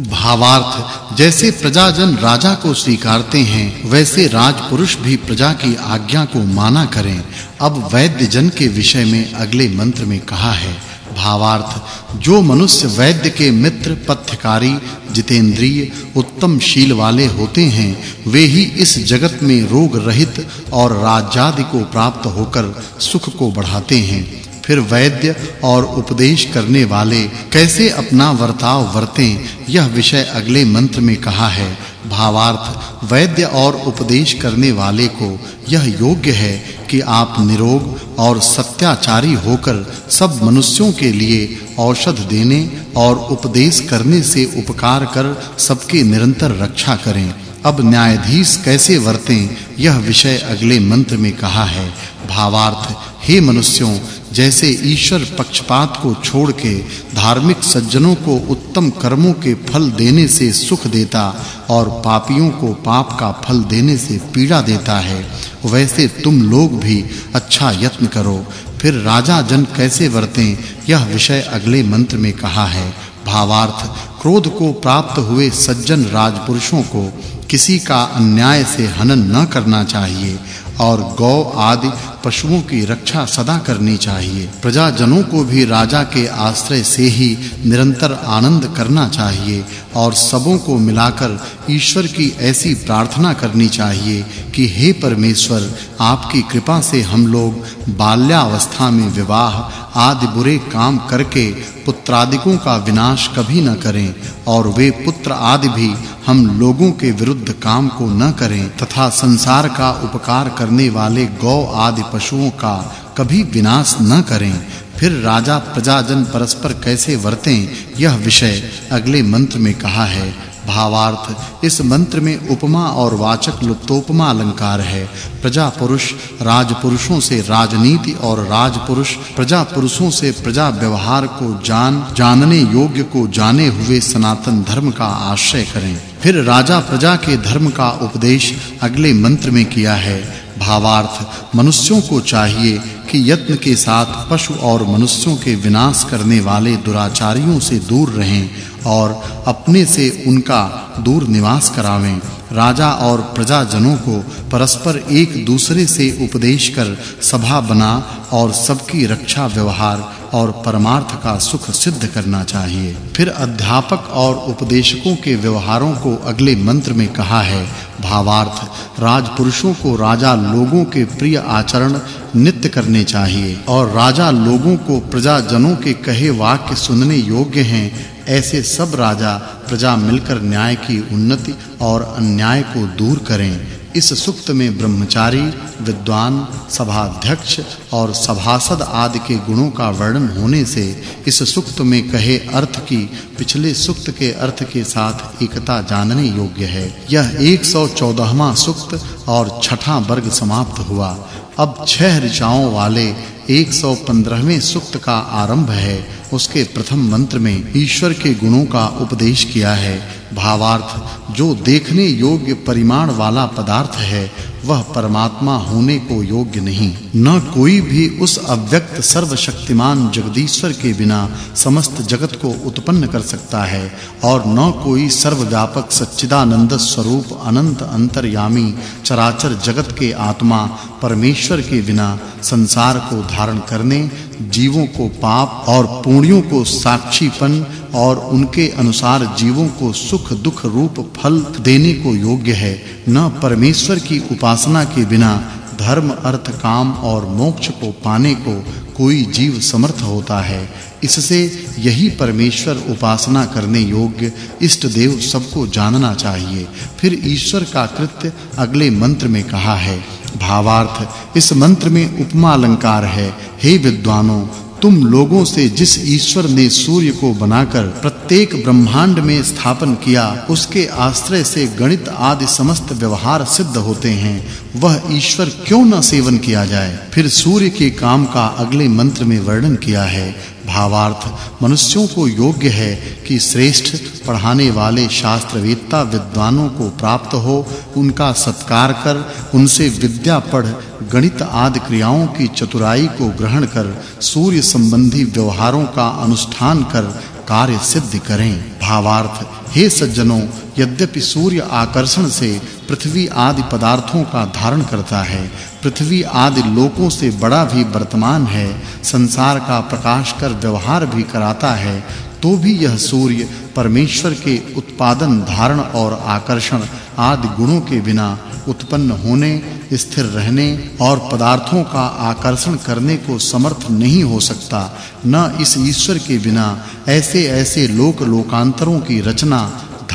भावार्थ। जैसे प्रजाजन राजा को स्वीकारते हैं, वैसे राजपुरुष भी प्रजा की आज्ञा को माना करें। अब वैद्य जन के विषय में अगले मंत्र में कहा है, भावार्थ, जो मनुष्य वैद्य के मित्र, पथ्यकारी, जितेंद्रिय उत्तम शील वाले होते हैं, वे ही इस जगत में रोग रहित और राज्यादि को प्राप्त होकर सुख को बढ़ाते हैं। फिर वैद्य और उपदेश करने वाले कैसे अपना वर्ताव वर्तें, यह विषय अगले मंत्र में कहा है। भावार्थ, वैद्य और उपदेश करने वाले को यह योग्य है कि आप निरोग और सत्याचारी होकर सब मनुष्यों के लिए औषध देने और उपदेश करने से उपकार कर सबकी निरंतर रक्षा करें। अब न्यायाधीश कैसे वर्तें, यह विषय अगले मंत्र में कहा है। भावार्थ, हे मनुष्यों जैसे ईश्वर पक्षपात को छोड़ के धार्मिक सज्जनों को उत्तम कर्मों के फल देने से सुख देता और पापियों को पाप का फल देने से पीड़ा देता है, वैसे तुम लोग भी अच्छा यत्न करो। फिर राजा जन कैसे वर्तें, यह विषय अगले मंत्र में कहा है। भावार्थ, क्रोध को प्राप्त हुए सज्जन राजपुरुषों को किसी का अन्याय से हनन न करना चाहिए। और गौ आदि पशुओं की रक्षा सदा करनी चाहिए। प्रजाजनों को भी राजा के आश्रय से ही निरंतर आनंद करना चाहिए और सबों को मिलाकर ईश्वर की ऐसी प्रार्थना करनी चाहिए कि हे परमेश्वर, आपकी कृपा से हम लोग बाल्यावस्था में विवाह आदि बुरे काम करके पुत्रादिकों का विनाश कभी न करें और वे पुत्र आदि भी हम लोगों के विरुद्ध काम को न करें तथा संसार का उपकार करने वाले गौ आदि पशुओं का कभी विनाश न करें। फिर राजा प्रजाजन परस्पर कैसे वर्तें, यह विषय अगले मंत्र में कहा है। भावार्थ, इस मंत्र में उपमा और वाचक लुप्तोपमा अलंकार है। प्रजा पुरुष राजपुरुषों से राजनीति और राज पुरुष प्रजा पुरुषों से प्रजा व्यवहार को जान, जानने योग्य को जाने हुए सनातन धर्म का आश्रय करें। फिर राजा प्रजा के धर्म का उपदेश अगले मंत्र में किया है। भावार्थ मनुष्यों को चाहिए कि यत्न के साथ पशु और मनुष्यों के विनाश करने वाले दुराचारियों से दूर रहें और अपने से उनका दूर निवास करावें। राजा और प्रजाजनों को परस्पर एक दूसरे से उपदेश कर सभा बना और सबकी रक्षा व्यवहार और परमार्थ का सुख सिद्ध करना चाहिए। फिर अध्यापक और उपदेशकों के व्यवहारों को अगले मंत्र में कहा है, भावार्थ, राजपुरुषों को राजा लोगों के प्रिय आचरण नित्य करने चाहिए और राजा लोगों को प्रजाजनों के कहे वाक्य सुनने योग्य हैं, ऐसे सब राजा प्रजा मिलकर न्याय की उन्नति और अन्याय को दूर करें। इस सुक्त में ब्रह्मचारी, विद्वान, सभाध्यक्ष और सभासद आदि के गुणों का वर्णन होने से इस सुक्त में कहे अर्थ की, पिछले सुक्त के अर्थ के साथ एकता जानने योग्य है। यह 114वां सुक्त और छठा वर्ग समाप्त हुआ। अब छह ऋचाओं वाले 115वें सुक्त का आरंभ है। उसके प्रथम मंत्र में ईश्वर के गुणों का उपदेश किया है। भावार्थ, जो देखने योग्य परिमाण वाला पदार्थ है, वह परमात्मा होने को योग्य नहीं। न कोई भी उस अव्यक्त सर्वशक्तिमान जगदीश्वर के बिना समस्त जगत को उत्पन्न कर सकता है, और न कोई सर्वव्यापक सच्चिदानंद स्वरूप अनंत अंतर्यामी चराचर जगत के आत्मा परमेश्वर के बिना संसार को धारण करने, जीवों को पाप और पुण्यों को साक्षीपन और उनके अनुसार जीवों को सुख, दुख रूप फल देने को योग्य है। न परमेश्वर की उपासना के बिना धर्म, अर्थ, काम और मोक्ष को पाने को कोई जीव समर्थ होता है। इससे यही परमेश्वर उपासना करने योग्य इष्ट देव सबको जानना चाहिए। फिर ईश्वर का कृत्य अगले मंत्र में कहा है। भावार्थ, इस मंत्र में उपमा अलंकार है। हे विद्वानों तुम लोगों से जिस ईश्वर ने सूर्य को बनाकर प्रत्येक ब्रह्मांड में स्थापन किया, उसके आश्रय से गणित आदि समस्त व्यवहार सिद्ध होते हैं। वह ईश्वर क्यों न सेवन किया जाए? फिर सूर्य के काम का अगले मंत्र में वर्णन किया है। भावार्थ। मनुष्यों को योग्य है कि श्रेष्ठ पढ़ाने वाले शास्त्रवेत्ता विद्वानों को प्राप्त हो, उनका सत्कार कर, उनसे विद्या पढ़, गणित आदि क्रियाओं की चतुराई को ग्रहण कर, सूर्य संबंधी व्यवहारों का अनुष्ठान कर कार्य सिद्ध करें। भावार्थ, हे सज्जनों यद्यपि सूर्य आकर्षण से पृथ्वी आदि पदार्थों का धारण करता है, पृथ्वी आदि लोकों से बड़ा भी वर्तमान है, संसार का प्रकाश कर व्यवहार भी कराता है तो भी यह सूर्य परमेश्वर के उत्पादन, धारण और आकर्षण आदि गुणों के बिना उत्पन्न होने, स्थिर रहने और पदार्थों का आकर्षण करने को समर्थ नहीं हो सकता। न इस ईश्वर के बिना ऐसे ऐसे लोक लोकांतरों की रचना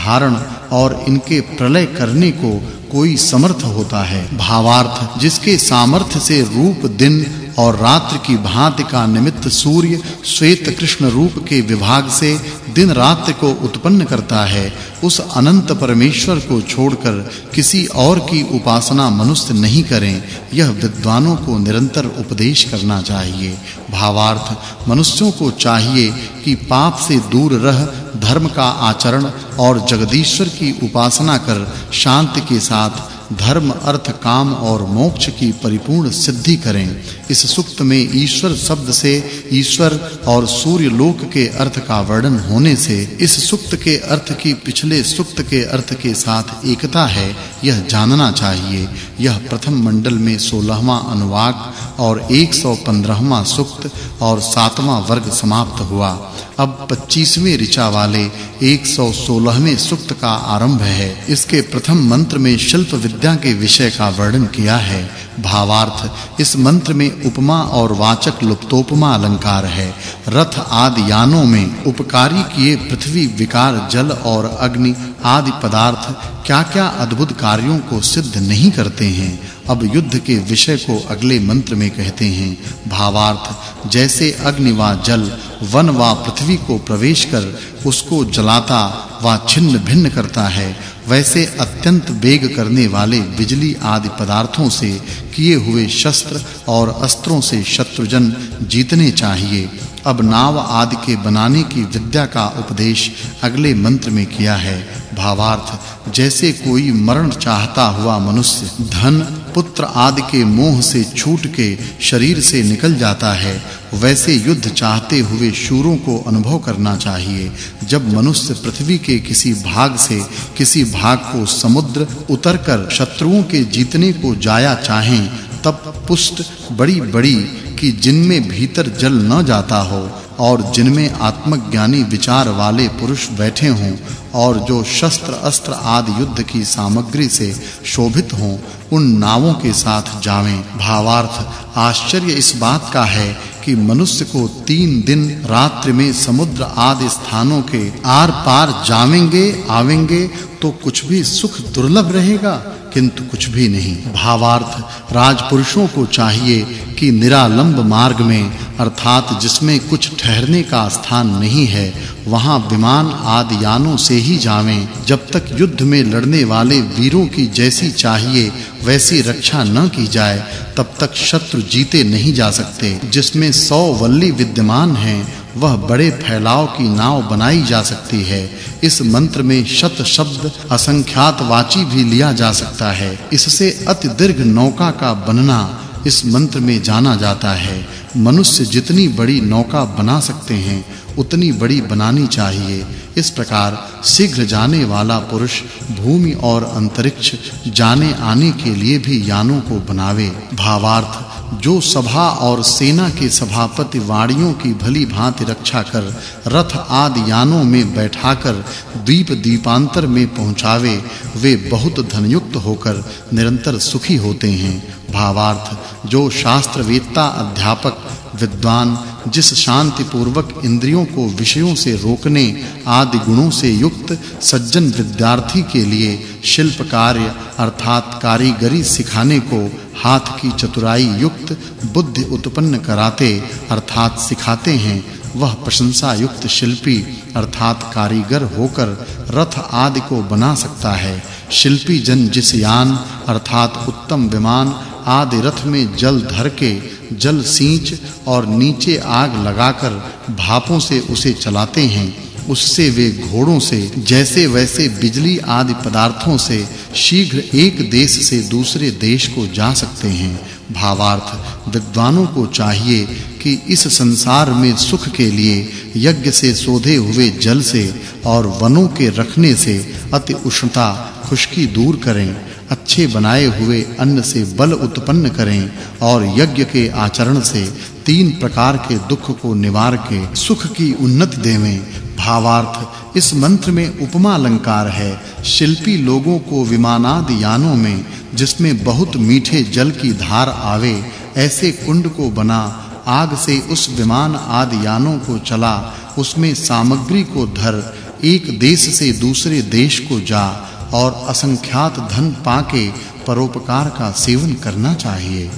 धारण और इनके प्रलय करने को कोई समर्थ होता है। भावार्थ, जिसके सामर्थ्य से रूप दिन और रात्रि की भांति का निमित्त सूर्य श्वेत कृष्ण रूप के विभाग से दिन रात्रि को उत्पन्न करता है, उस अनंत परमेश्वर को छोड़कर किसी और की उपासना मनुष्य नहीं करें। यह विद्वानों को निरंतर उपदेश करना चाहिए। भावार्थ, मनुष्यों को चाहिए कि पाप से दूर रह, धर्म का आचरण और जगदीश्वर की उपासना कर, शांति के साथ धर्म, अर्थ, काम और मोक्ष की परिपूर्ण सिद्धि करें। इस सुक्त में ईश्वर शब्द से, ईश्वर और सूर्य लोक के अर्थ का वर्णन होने से, इस सुक्त के अर्थ की पिछले सुक्त के अर्थ के साथ एकता है, यह जानना चाहिए। यह प्रथम मंडल में 16वां अनुवाक और 115वां सुक्त और 7वां वर्ग समाप्त हुआ। अब 25वें ऋचा वाले 116वें सुक्त का आरंभ है। इसके प्रथम मंत्र में शिल्प विद्या के विषय का वर्णन किया है। भावार्थ, इस मंत्र में उपमा और वाचक लुप्तोपमा अलंकार है। रथ आदि यानों में उपकारी किए पृथ्वी, विकार, जल और अग्नि आदि पदार्थ क्या-क्या अद्भुत कार्यों को सिद्ध नहीं करते हैं? अब युद्ध के विषय को अगले मंत्र में कहते हैं, भावार्थ, जैसे अग्नि व जल, वन व पृथ्वी को प्रवेश कर उसको जलाता व छिन्न भिन्न करता है, वैसे अत्यंत वेग करने वाले बिजली आदि पदार्थों से किए हुए शस्त्र और अस्त्रों से शत्रुजन जीतने चाहिए। अब नाव आदि के बनाने की विद्या का उपदेश अगले मंत्र में किया है। भावार्थ, जैसे कोई मरण चाहता हुआ मनुष्य धन, पुत्र आदि के मोह से छूट के शरीर से निकल जाता है, वैसे युद्ध चाहते हुए शूरों को अनुभव करना चाहिए। जब मनुष्य पृथ्वी के किसी भाग से किसी भाग को समुद्र उतरकर शत्रुओं के जीतने को जाया चाहें, तब पुष्ट, बड़ी-बड़ी कि जिनमें भीतर जल न जाता हो और जिनमें आत्मज्ञानी विचार वाले पुरुष बैठे हों और जो शस्त्र अस्त्र आदि युद्ध की सामग्री से शोभित हों, उन नावों के साथ जावें। भावार्थ, आश्चर्य इस बात का है कि मनुष्य को तीन दिन रात्रि में समुद्र आदि स्थानों के आर पार जावेंगे, आवेंगे तो कुछ भी सुख दुर्लभ रहेगा। किंतु कुछ भी नहीं। भावार्थ राजपुरुषों को चाहिए कि निरालंब मार्ग में, अर्थात जिसमें कुछ ठहरने का स्थान नहीं है, वहाँ विमान आदि यानों से ही जावें। जब तक युद्ध में लड़ने वाले वीरों की जैसी चाहिए, वैसी रक्षा न की जाए, तब तक शत्रु जीते नहीं जा सकते। जिसमें 100 वल्ली विद्यमान हैं वह बड़े फैलाव की नाव बनाई जा सकती है। इस मंत्र में शत शब्द असंख्यात वाची भी लिया जा सकता है। इससे अति दीर्घ नौका का बनना इस मंत्र में जाना जाता है। मनुष्य जितनी बड़ी नौका बना सकते हैं उतनी बड़ी बनानी चाहिए। इस प्रकार शीघ्र जाने वाला पुरुष भूमि और अंतरिक्ष जाने आने के लिए भी यानों को बनावे। भावार्थ, जो सभा और सेना के सभापति वाणियों की भली भांति रक्षा कर रथ आदि यानों में बैठाकर द्वीप दीपांतर में पहुंचावे, वे बहुत धनयुक्त होकर निरंतर सुखी होते हैं। भावार्थ, जो शास्त्र वेत्ता अध्यापक, विद्वान जिस शांति पूर्वक इंद्रियों को विषयों से रोकने, आदि गुणों से युक्त सज्जन विद्यार्थी के लिए शिल्प कार्य अर्थात कारीगरी सिखाने को हाथ की चतुराई युक्त बुद्धि उत्पन्न कराते, अर्थात सिखाते हैं, वह प्रशंसा युक्त शिल्पी, अर्थात कारीगर होकर रथ आदि को बना सकता है। शिल्पी जन जिस यान अर्थात उत्तम विमान, आदि रथ में जल धर के जल सींच और नीचे आग लगाकर भापों से उसे चलाते हैं। उससे वे घोड़ों से, जैसे वैसे बिजली आदि पदार्थों से शीघ्र एक देश से दूसरे देश को जा सकते हैं। भावार्थ, विद्वानों को चाहिए कि इस संसार में सुख के लिए यज्ञ से सोधे हुए जल से और वनों के रखने से अति उष्णता, खुश्की दूर करें। अच्छे बनाए हुए अन्न से बल उत्पन्न करें और यज्ञ के आचरण से तीन प्रकार के दुख को निवार के सुख की उन्नति देवें। भावार्थ, इस मंत्र में उपमा अलंकार है। शिल्पी लोगों को विमानाद यानों में, जिसमें बहुत मीठे जल की धार आवे, ऐसे कुंड को बना, आग से उस विमान आदि यानों को चला, उसमें सामग्री को धर, एक देश से दूसरे देश को जा और असंख्यात धन पाके परोपकार का सेवन करना चाहिए।